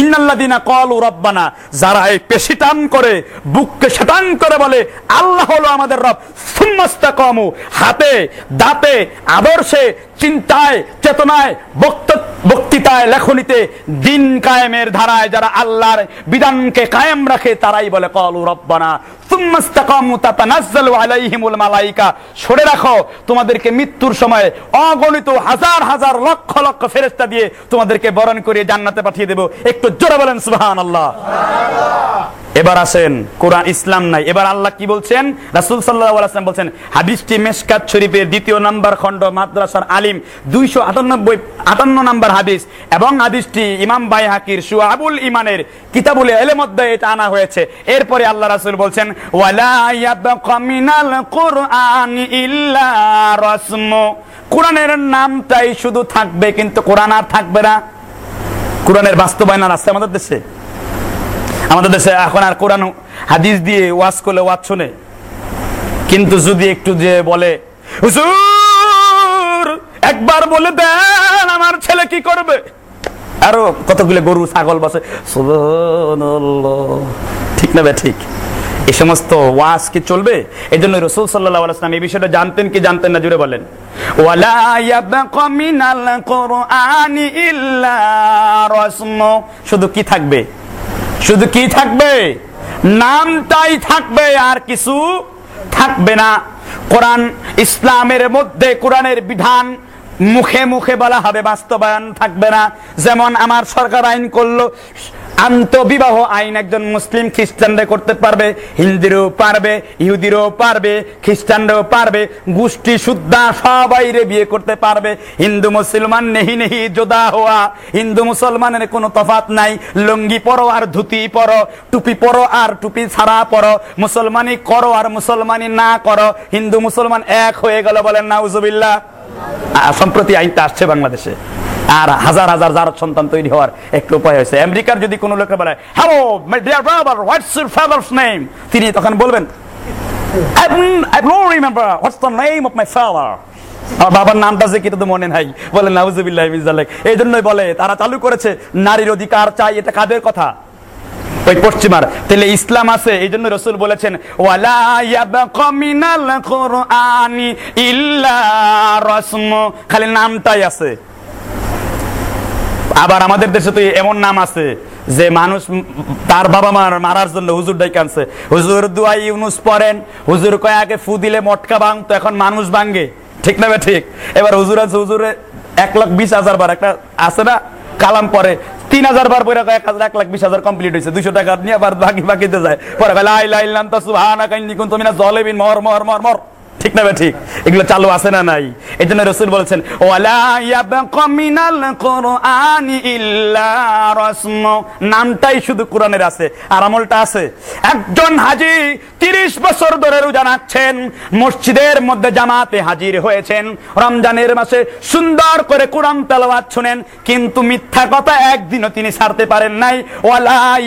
ইন্নাল্লাযীনা কল রব্বানা, যারা এই পেশি টান করে, বুককে শেটান করে বলে, আল্লাহ হলো আমাদের রব। সুম্মাস্তাকামু হাতে, দাঁতে, আদর্শে, চিন্তায়, চেতনায়, বক্ত- বক্তৃতায়, লেখনিতে, দিন কায়েমের ধারায় যারা আল্লাহর বিধানকে কায়েম রাখে, তারাই বলে কল রব্বানা। সরে রাখো, তোমাদেরকে মৃত্যুর সময় অগণিত হাজার হাজার লক্ষ লক্ষ ফেরেশতা দিয়ে তোমাদেরকে বরণ করে জান্নাতে পাঠিয়ে দেব। একটু জোরে বলেন, সুবহানাল্লাহ। এবার আসেন, কোরআন ইসলাম নাই। এবার আল্লাহ কি বলছেন? রাসূল বলছেন, হাদিসটি মেশকাত শরীফের দ্বিতীয় নাম্বার খণ্ড, মাদ্রাসার আলিম 298 58 নাম্বার হাদিস। এবং হাদিসটি ইমাম বাইহাকির শুআবুল ইমানের কিতাবুল ইলম মধ্যে এটা আনা হয়েছে। এরপরে আল্লাহ রাসূল বলছেন ওয়ালা ইয়াবকা মিনাল কুরআনি ইল্লা রাসমু কোরআনের নামটাই শুধু থাকবে, কিন্তু কোরআন আর থাকবে না। কোরআনের বাস্তবায়ন আর আছে আমাদের দেশে। আমাদের দেশে এখন আর কোরআন হাদিস দিয়ে ওয়াজ করলে, ওয়াজ শুনে। কিন্তু যদি একটু যে বলে, হুজুর, একবার বলে দেন আমার ছেলে কি করবে? আরও কতগুলো গরু, ছাগল বসে। ঠিক না বে, ঠিক? এই সমস্ত ওয়াজ কি চলবে? এই জন্য রসুল সাল্লাহ আলাইসলাম এই বিষয়টা জানতেন কি জানতেন না? জুড়ে বলেন। শুধু কি থাকবে? শুধু কি থাকবে? নামটাই থাকবে আর কিছু থাকবে না। কোরআন ইসলামের মধ্যে কোরআনের বিধান মুখে মুখে বলা হবে, বাস্তবায়ন থাকবে না। যেমন আমার সরকার আইন করল আন্তবিবাহ আইন একজন মুসলিম খ্রিস্টানরা করতে পারবে, হিন্দুরও পারবে, ইহুদিরও পারবে, খ্রিস্টানরাও পারবে, গোষ্ঠী শুদ্ধা সবাইরে বিয়ে করতে পারবে। হিন্দু মুসলমান নেহি নেহি জোদা হওয়া, হিন্দু মুসলমানের কোনো তফাত নাই, লুঙ্গি পরো আর ধুতি পরো, টুপি পরো আর টুপি ছাড়া পরো মুসলমানি করো আর মুসলমানি না করো, হিন্দু মুসলমান এক হয়ে গেল বলেন নাউজুবিল্লাহ সম্প্রতি আইনটা আসছে বাংলাদেশে। আর হাজার হাজার যার সন্তান তৈরি হওয়ার একটু উপায় হয়েছে। আমেরিকার যদি কোনো লোকে বলে hello my dear brother what's your father's name তিনি তখন বলবেন don't, I don't remember. What's the name of my father. আমার বাবার নামটা যে কিন্তু মনে নাই। বলে নাউজুবিল্লাহ এই জন্যই বলে তারা চালু করেছে নারীর অধিকার চাই এটা কাদের কথা? ওই পশ্চিমার তাহলে ইসলাম আছে? এই জন্য রসুল বলেছেন খালি নামটাই আছে। আবার আমাদের দেশে তো এমন নাম আছে যে মানুষ তার বাবা মার মারার জন্য হুজুর ডাই কানছে হুজুর দুয়াই ইউনুস পড়েন, হুজুর কয় আগে ফু দিলে মটকা ভাঙ তো এখন মানুষ ভাঙ্গে ঠিক না ঠিক? এবার হুজুর আছে, হুজুরে এক লাখ বিশ হাজার বার, একটা আছে না? কালাম পরে তিন হাজার বার কয়, এক হাজার, এক লাখ বিশ হাজার কমপ্লিট হয়েছে দুইশো টাকা নিয়ে আবার বাকি বাকিতে যায়। পরে বেলা আইলা ইল্লাম তা সুবহানা কাইন্নি কুনতু মিনাজ জালিমিন, মর মর মর মর। ঠিক না ঠিক? এগুলো চালু আছে না নাই? এই জন্য রসুল বলেছেন নামটাই শুধু কোরআনের আছে। আর আমলটা আছে। একজন হাজি তিরিশ বছর ধরে রোজা রাখছেন, মসজিদের মধ্যে জামাতে হাজির হয়েছেন। রমজানের মাসে সুন্দর করে কোরআন তেলাওয়াত শুনেন, কিন্তু মিথ্যা কথা একদিনও তিনি ছাড়তে পারেন নাই। ওয়ালা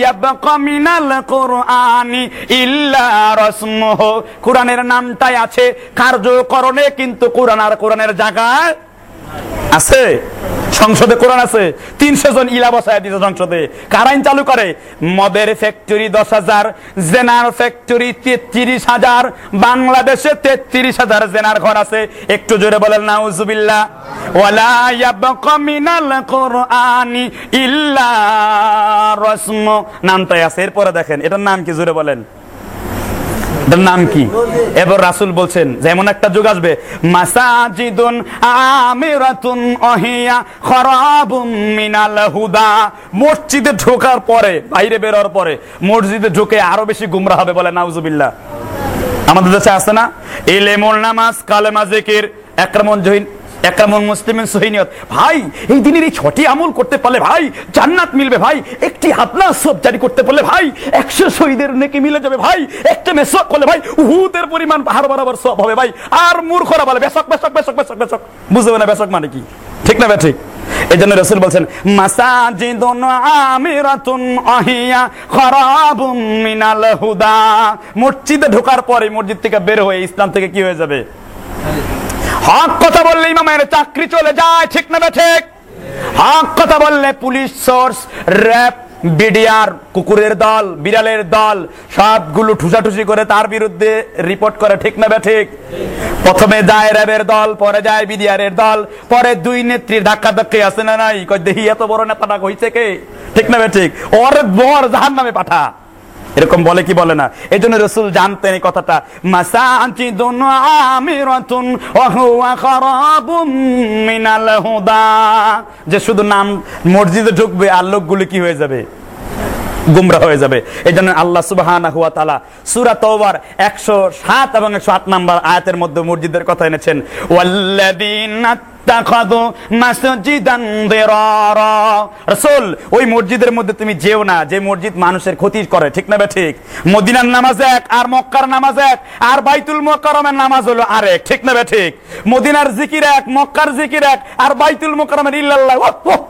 ইল্লা কোরআনের নামটাই আছে কার্যকরণে কিন্তু কোরআন আর কোরআনের জায়গায় আছে। সংসদে কোরআন আছে। তিনশো জন ইলা বসায় দিতে সংসদে। কারাইন চালু করে? মদের ফ্যাক্টরি দশ হাজার, জেনার ফ্যাক্টরি তেত্রিশ হাজার, বাংলাদেশে তেত্রিশ হাজার জেনার ঘর আছে। একটু জোরে বলেন, নাউজুবিল্লাহ। ওয়ালা ইয়াবকা মিনাল কুরআনি ইল্লা রাসম। নামটাই আছে। এরপরে দেখেন, এটার নাম কি? জোরে বলেন। এটার নাম কি? এবার রাসুল বলছেন যেমন একটা যুগ আসবে, মাসাজিদুন আমিরাতুন অহিয়া খরাবুম মিনাল হুদা। মসজিদে ঢোকার পরে, বাইরে বেরোর পরে, মসজিদে ঢুকে আরও বেশি গুমরা হবে বলে নাউজুবিল্লাহ। আমাদের দেশে আছে না? ইলেমুল নামাজ, কালেমা জিকির, একরামন জহিন। একরামুন মুসলিমের সহিনিয়ত ভাই, এই দিনের এই ছটি আমল করতে পারলে ভাই, জান্নাত মিলবে ভাই। একটি হাতনা সব জারি করতে পারলে ভাই, একশো শহীদের নেকি মিলে যাবে ভাই। একটা মেসক করলে ভাই, উহুদের পরিমাণ পাহাড় বরাবর সব হবে ভাই। আর মূর্খরা বলে, বেসক বেসক বেসক বেসক বেসক। বুঝবে না বেসক মানে কি? ঠিক না ঠিক এই জন্য রসুল বলছেন, মাসাজিদুন আমিরাতুন আহিয়া খরাবুম মিনাল হুদা। মসজিদে ঢোকার পরে মসজিদ থেকে বের হয়ে ইসলাম থেকে কি হয়ে যাবে? হক কথা বললে ইমামের চাকরি চলে যায়, ঠিক না ঠিক হক কথা বললে পুলিশ সোর্স র্যাব বিডিআর কুকুরের দল, বিড়ালের দল, সবগুলো ঠুসাঠুসি করে তার বিরুদ্ধে রিপোর্ট করে, ঠিক না ঠিক প্রথমে যায় র্যাবের দল, পরে যায় বিডিআরের দল, পরে দুই নেত্রীর ধাক্কা ধাক্কি আছে না নাই? কই দেখি এত বড় নেতাটা হইছে কে? ঠিক না ঠিক ওর বর জাহান নামে পাঠা। এরকম বলে কি বলে না? এই জন্য রসুল জানতেন এই কথাটা। যে শুধু নাম মসজিদে ঢুকবে আর লোকগুলো কি হয়ে যাবে? গুমরা হয়ে যাবে। এই জন্য আল্লাহ তাআলা সূরা তওবার 107 এবং 108 নাম্বার আয়াতের মধ্যে মসজিদের কথা এনেছেন। ওয়াল্লাযীনা ওই মসজিদের মধ্যে তুমি যেও না, যে মসজিদ মানুষের ক্ষতি করে, ঠিক না ঠিক? মদিনার নামাজ এক, আর মক্কার নামাজ এক, আর বাইতুল মুকাররমের নামাজ হলো আরেক, ঠিক না ঠিক? মদিনার জিকির এক, মক্কার জিকির এক, আর বাইতুল মুকাররমের ইল্লাল্লাহ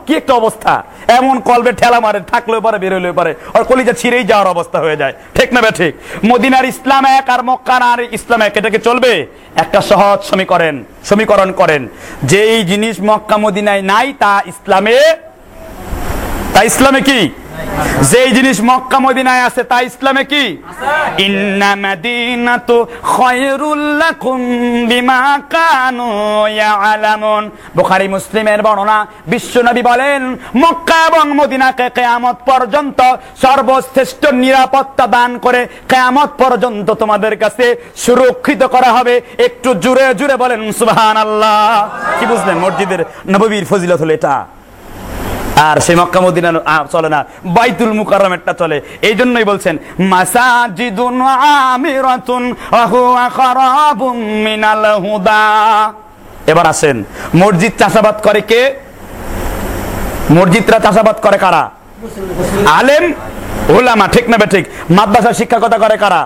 কি একটা অবস্থা! এমন কলবে ঠেলা মারে, থাকলেও পারে, বেরোলেও পারে আর কলিজা ছিঁড়েই যাওয়ার অবস্থা হয়ে যায়, ঠিক না ঠিক? মদিনার ইসলাম এক, আর মক্কার আর ইসলাম এক এটাকে চলবে? একটা সহজ সমীকরণ। সমীকরণ করেন। যেই জিনিস মক্কা মদিনায় নাই তা ইসলামে তা ইসলামে কি? যেই জিনিস মক্কা মদিনায় আছে তা ইসলামে কি? ইন্না মাদিনাতু খায়রুল লাকুম বিমা কানু ইয়ালামুন। বুখারী মুসলিমের বর্ণনা বিশ্বনবী বলেন মক্কা এবং মদিনাকে কিয়ামত পর্যন্ত সর্বশ্রেষ্ঠ নিরাপত্তা দান করে কিয়ামত পর্যন্ত তোমাদের কাছে সুরক্ষিত করা হবে। একটু জুড়ে জুড়ে বলেন সুবহানাল্লাহ। কি বুঝলেন মসজিদের নববীর ফজিলত হলো এটা? আর সেই মক্কা মদিনা চলে না। বাইতুল মুকাররমেরটা চলে। এই জন্যই বলছেন, মাসাজিদুন আমিরাতুন ওয়া হুয়া খারাবুম মিনাল হুদা। এবার আসেন, মসজিদ চাষাবাদ করে কে? মসজিদরা চাষাবাদ করে কারা? আলেম ওলামা ঠিক না ঠিক মাদ্রাসা শিক্ষা কথা করে কারা?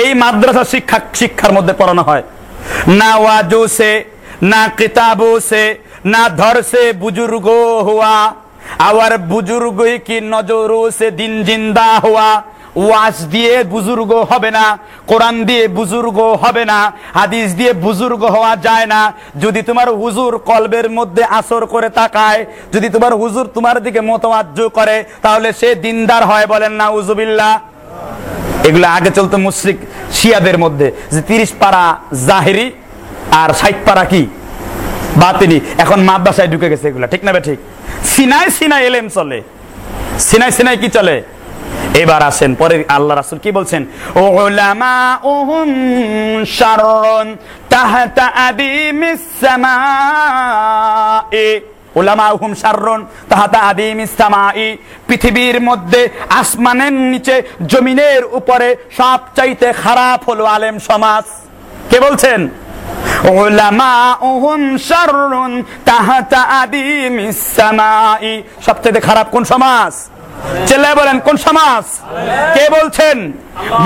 এই মাদ্রাসা শিক্ষা শিক্ষার মধ্যে পড়ানো হয়। না ওয়াজু সে, না কিতাবু সে না ধর সে বুজুর্গ হুয়া আবার বুজুর্গ কি নজরু সে দিন জিন্দা হুয়া? ওয়াজ দিয়ে বুজুর্গ হবে না, কোরআন দিয়ে বুজুর্গ হবে না, হাদিস দিয়ে বুজুর্গ হওয়া যায় না। যদি তোমার হুজুর কলবের মধ্যে আসর করে তাকায়, যদি তোমার হুজুর তোমার দিকে মতওয়াজ্জ করে, তাহলে সে দিনদার হয় বলেন না উজুবিল্লাহ এগুলো আগে চলতো মুশ্রিক শিয়াদের মধ্যে, যে তিরিশ পারা জাহেরি আর ষাট পারা কি? বাতিনি এখন মাদ্রাসায় ঢুকে গেছে এগুলা, ঠিক না ঠিক? সিনাই সিনাই এলেম চলে। সিনাই সিনাই কি চলে? এবার আসেন পরে আল্লাহ রাসূল কি বলছেন? ও উলামা উহুম শাররুন তাহতা আদিমিস সামাই। উলামা উহুম শাররুন তাহাতা আদিমিস সামাই। পৃথিবীর মধ্যে আসমানের নিচে জমিনের উপরে সবচাইতে খারাপ হলো আলেম সমাজ। কে বলছেন? উলামাউহুম শাররুন তাহাতা আদিমিস সামাই। সবচেয়ে খারাপ কোন সমাজ? চেল্লায় বলেন, কোন সমাজ? কে বলছেন?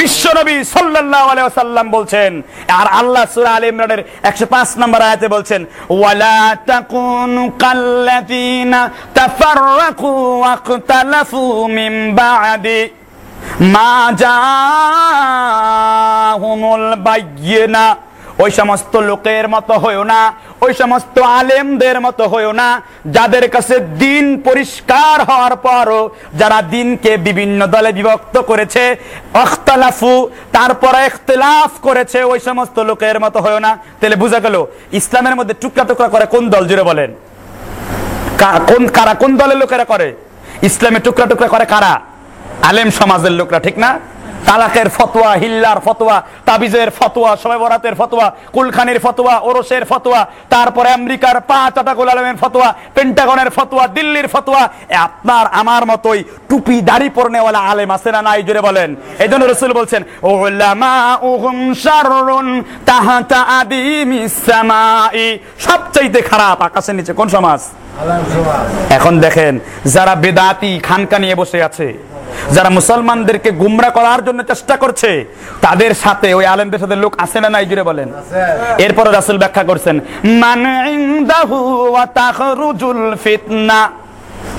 বিশ্বনবী সাল্লাল্লাহু আলাইহি ওয়াসাল্লাম বলছেন। আর আল্লাহ সূরা আলে ইমরানের 105 নম্বর আয়াতে বলছেন, ওয়ালা তাকুনু কাল্লাযিনা তাফাররাকু ওয়াখতালাফু মিন বা'দি মা জাহুমুল বায়্যিনা ওই সমস্ত লোকের মতো হইও না, ওই সমস্ত আলেমদের মতো হইও না, যাদের কাছে দিন পরিষ্কার হওয়ার পরও যারা দিনকে বিভিন্ন দলে বিভক্ত করেছে, অখতালাফু, তারপরে ইখতিলাফ করেছে, ওই সমস্ত লোকের মতো হইও না। তাহলে বোঝা গেল, ইসলামের মধ্যে টুকরা টুকরা করে কোন দল জুড়ে বলেন। কোন, কারা, কোন দলের লোকেরা করে? ইসলামে টুকরা টুকরা করে কারা? আলেম সমাজের লোকরা, ঠিক না? তালাকের ফতোয়া হিল্লার ফতোয়া তাবিজের ফতোয়া সবাই বরাতের ফতোয়া কুলখানির ফতোয়া ওরসের ফতোয়া তারপরে আমেরিকার পাঁচ আটাকুল আলমের ফতোয়া পেন্টাগনের ফতোয়া দিল্লির ফতোয়া আপনার আমার মতোই টুপি দাড়ি পরনেওয়ালা আলেম আছে না নাই জুড়ে বলেন। এই জন্য রসুল বলছেন ওলামা উহুম শাররুন তাহাতা আদিমিস সামাই। সবচাইতে খারাপ আকাশের নিচে কোন সমাজ? এখন দেখেন যারা বেদাতি খানকা নিয়ে বসে আছে যারা মুসলমানদেরকে গুমরা করার জন্য চেষ্টা করছে তাদের সাথে ওই আলেমদের সাথে লোক আছে না নাই জুড়ে বলেন। এরপরে রাসূল ব্যাখ্যা করছেন ফিতনা।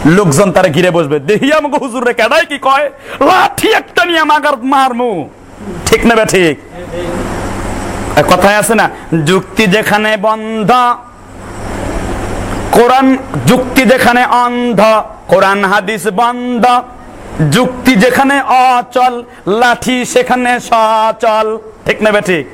লোকজন তারা ঘিরে বসবে দেখি আমাকে হুজুর রে কেডাই কি কয়? লাঠি একটা নিয়ে মারমু। ঠিক না বে ঠিক? কথায় আছে না যুক্তি যেখানে বন্ধ কোরআন যুক্তি যেখানে অন্ধ কোরআন হাদিস বন্ধ। যুক্তি যেখানে অচল, লাঠি সেখানে সচল। ঠিক না ঠিক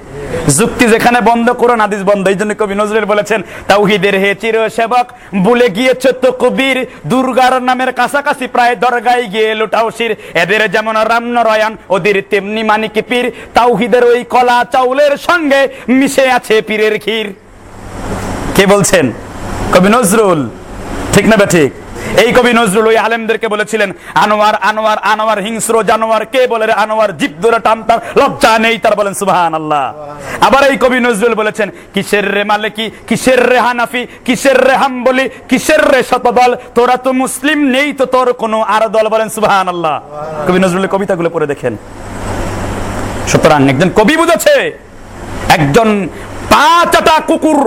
যুক্তি যেখানে বন্ধ, কোরআন হাদিস বন্ধ। এই জন্য কবি নজরুল বলেছেন, তাওহিদের হে চির সেবক ভুলে গিয়েছে তো কবির। দুর্গার নামের কাছাকাছি প্রায় দরগায় গিয়ে লুটাও শির। এদের যেমন রামনারায়ণ ওদের তেমনি মানিক পীর। তাওহিদের ওই কলা চাউলের সঙ্গে মিশে আছে পীরের ক্ষীর। কে বলছেন? কবি নজরুল। ঠিক না ঠিক এই কবি নজরুল ওই আলেমদেরকে বলেছিলেন, আনোয়ার আনোয়ার আনোয়ার, হিংস্র জানোয়ার, কে বলে আনোয়ার? জিপ ধরে টানতার লজ্জা নেই। তার বলেন সুবহান আল্লাহ আবার এই কবি নজরুল বলেছেন, কিসের রে মালিকি, কিসের রে হানাফি, কিসের রে হাম্বলি, কিসের রে শতদল? তোরা তো মুসলিম নেই তো তোর কোনো আর দল? বলেন সুবহান আল্লাহ কবি নজরুলের কবিতাগুলো পড়ে দেখেন। সুতরাং একজন কবি বুঝেছে, একজন পাঁচটা কুকুর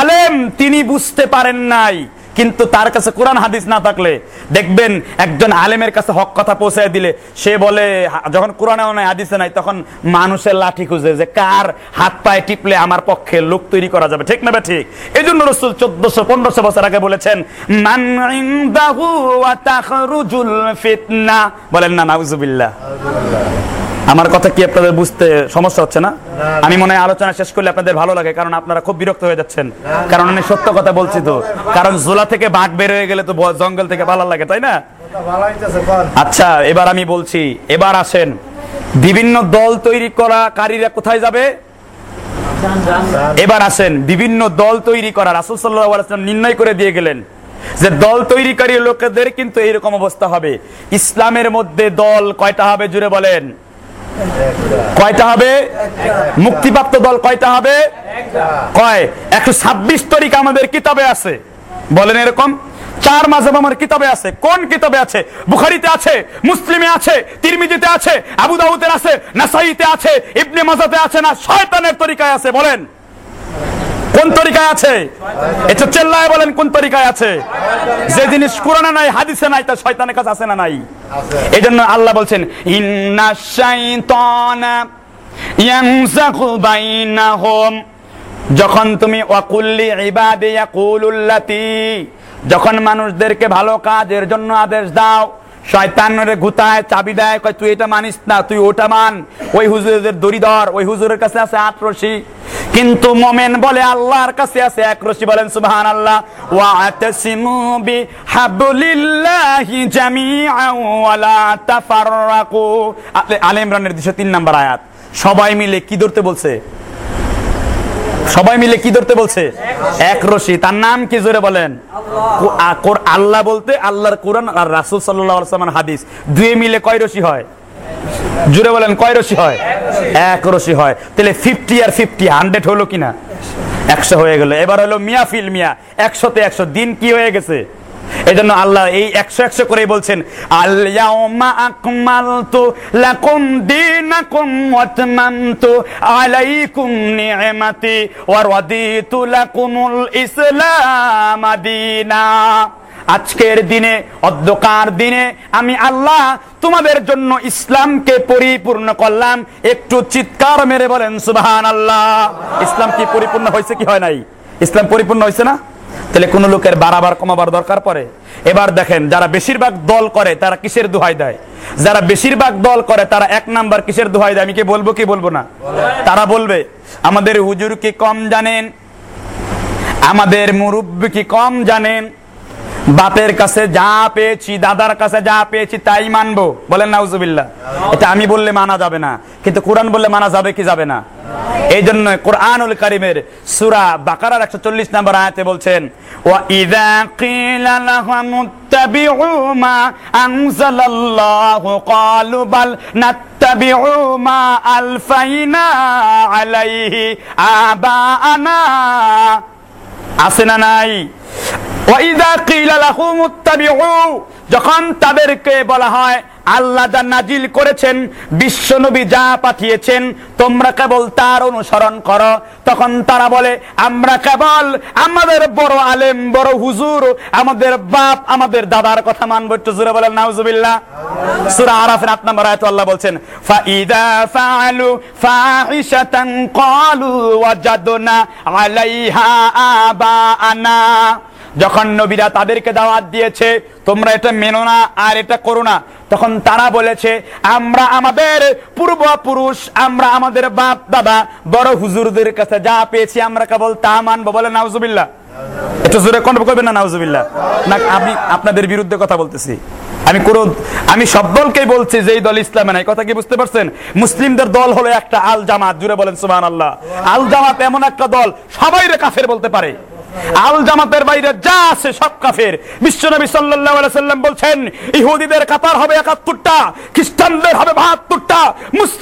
আলেম, তিনি বুঝতে পারেন নাই। কিন্তু তার কাছে কোরআন হাদিস না থাকলে দেখবেন একজন আলেমের কাছে হক কথা পৌঁছায় দিলে, সে বলে, যখন কোরআনে নাই, হাদিসে নাই, তখন মানুষের লাঠি খুঁজে যে কার হাত পায়ে টিপলে আমার পক্ষে লোক তৈরি করা যাবে। ঠিক না ঠিক? এই জন্য রসুল চোদ্দশো, পনেরোশো বছর আগে বলেছেন বলেন না, নাউজুবিল্লাহ। আমার কথা কি আপনাদের বুঝতে সমস্যা হচ্ছে না? আমি মনে হয় আলোচনা শেষ করলে আপনাদের ভালো লাগে কারণ আপনারা খুব বিরক্ত হয়ে যাচ্ছেন। কারণ আমি সত্য কথা বলছি তো। কারণ জোলা থেকে বাঘ বের হয়ে গেলে তো জঙ্গল থেকে ভালো লাগে তাই না? আচ্ছা এবার আমি বলছি এবার আসেন। বিভিন্ন দল তৈরি করা কারীরা কোথায় যাবে? এবার আসেন বিভিন্ন দল তৈরি করা রাসুল আলাইসাল্লাম নির্ণয় করে দিয়ে গেলেন যে দল তৈরিকারী লোকেদের কিন্তু এইরকম অবস্থা হবে। ইসলামের মধ্যে দল কয়টা হবে জুড়ে বলেন? কয়টা হবে? মুক্তিপ্রাপ্ত দল কয়টা হবে? কয়? একশো ছাব্বিশ তারিখ আমাদের কিতাবে আছে। বলেন এরকম। চার মাঝে আমার কিতাবে আছে। কোন কিতাবে আছে? বুখারিতে আছে, মুসলিমে আছে, তিরমিজিতে আছে, আবু দাউদে আছে, নাসাইতে আছে, ইবনে মাজাতে আছে না, শয়তানের তরিকায় আছে? বলেন। কোন তরিকায় আছে? এটা চেল্লায় বলেন কোন তরিকায় আছে? যে জিনিস কোরআনে নাই, হাদিসে নাই, তা শয়তানের কাছে আছে না নাই? এই জন্য আল্লাহ বলছেন, ইন্না শাইতানা ইয়ানজাগু বাইনাহুম। যখন তুমি, ওয়াকুল্লি ইবাদি ইয়াকুলুল্লাতি যখন মানুষদেরকে ভালো কাজের জন্য আদেশ দাও শয়তানের গুতায় চাবি দেয়, কয়, তুই এটা মানিস না, তুই ওটা মান। ওই হুজুরের দড়িধর ওই হুজুরের কাছে আছে আট রশি। কিন্তু মোমেন বলে, আল্লাহর কাছে আছে এক রশি। বলেন সুবহান আল্লাহ ওয়াতাসিমু বি হাবলিল্লাহি জামিআন ওয়া লা তাফাররাকু। আলে ইমরানের 203 নাম্বার আয়াত। সবাই মিলে কি ধরতে বলছে? সবাই মিলে কি ধরতে বলছে? এক রশি। তার নাম কি জোরে বলেন? আল্লাহ বলতে আল্লাহর কোরআন আর রাসুল সাল্লামের হাদিস। দুয়ে মিলে কয় রশি হয়? জুড়ে বলেন, কয় রশি হয়? এক রশি হয়। তাহলে ফিফটি আর ফিফটি হান্ড্রেড হলো কিনা? একশো হয়ে গেল। এবার হলো মিয়া ফিল মিয়া। একশোতে একশো। দিন কি হয়ে গেছে? এই জন্য আল্লাহ এই একশো একশো করেই বলছেন আল্লাহুম্মা আকমালতু লাকুম দীনাকুম ওয়া আলাইকুম নি'মাতি ওয়া রাদিতু লাকুমুল ইসলাম দীনা। আজকের দিনে অধ্যকার দিনে আমি আল্লাহ তোমাদের জন্য ইসলামকে পরিপূর্ণ করলাম। একটু চিৎকার মেরে বলেন সুবাহান আল্লাহ ইসলাম কি পরিপূর্ণ হয়েছে কি হয় নাই? ইসলাম পরিপূর্ণ হয়েছে না? তাহলে কোন লোকের বাড়াবার, কমাবার দরকার পড়ে? এবার দেখেন, যারা বেশিরভাগ দল করে, তারা কিসের দোহাই দেয়? যারা বেশিরভাগ দল করে, তারা এক নাম্বার কিসের দোহাই দেয়? আমি কি বলব কি বলব না? তারা বলবে, আমাদের হুজুর কি কম জানেন? আমাদের মুরব্বী কি কম জানেন? বাপের কাছে যা পেয়েছি, দাদার কাছে যা পেয়েছি, তাই মানবো। বলেন নাউজুবিল্লাহ। এটা আমি বললে মানা যাবে না, কিন্তু কোরআন বললে মানা যাবে কি যাবে না? এই জন্য কোরআনুল কারিমের সূরা বাকারার 140 নম্বর আয়াতে বলছেন আনজালাল্লাহু ক্বালু বাল আলফাইনা আলাইহি আছে না নাই? যখন তাদেরকে বলা হয়, আল্লাহ যা নাজিল করেছেন, বিশ্বনবী যা পাঠিয়েছেন, তোমরা কেবল তার অনুসরণ করো। তখন তারা বলে, আমরা কেবল আমাদের বড় আলেম, বড় হুজুর, আমাদের বাপ, আমাদের দাদার কথা মানব। একটু জোরে বলেন, নাউজুবিল্লাহ। সূরা আরাফের 8 নম্বর আয়াতে আল্লাহ বলছেন ফাইদা ফাআলু ফাহিশাতান, ক্বালু ওয়াজাদনা আলাইহা আবাআনা। যখন নবীরা তাদেরকে দাওয়াত দিয়েছে, তোমরা এটা মেনো না আর এটা করো না। তখন তারা বলেছে, আমরা আমাদের পূর্বপুরুষ, আমরা আমাদের বাপ দাদা বড় হুজুরদের কাছে যা পেয়েছি আমরা কেবল তা মানবো। বলে নাউজুবিল্লাহ। একটু জোরে কন্ট্রোল করবেন না, নাউজুবিল্লাহ? না, আমি আপনাদের বিরুদ্ধে কথা বলতেছি। আমি কোন, আমি সব দলকেই বলছি যে এই দল ইসলামে নাই। কথা কি বুঝতে পারছেন? মুসলিমদের দল হলো একটা আল জামাত। জুড়ে বলেন আল্লাহ আল জামাত এমন একটা দল সবাই কাফের বলতে পারে। আল জামাতের বাইরে যা আছে সব কাফের। বিশ্বনবী আলাইহি সাল্লাম বলছেন, ইহুদিদের কাতার হবে 71টা খ্রিস্টানদের হবে 72টা মুসলিম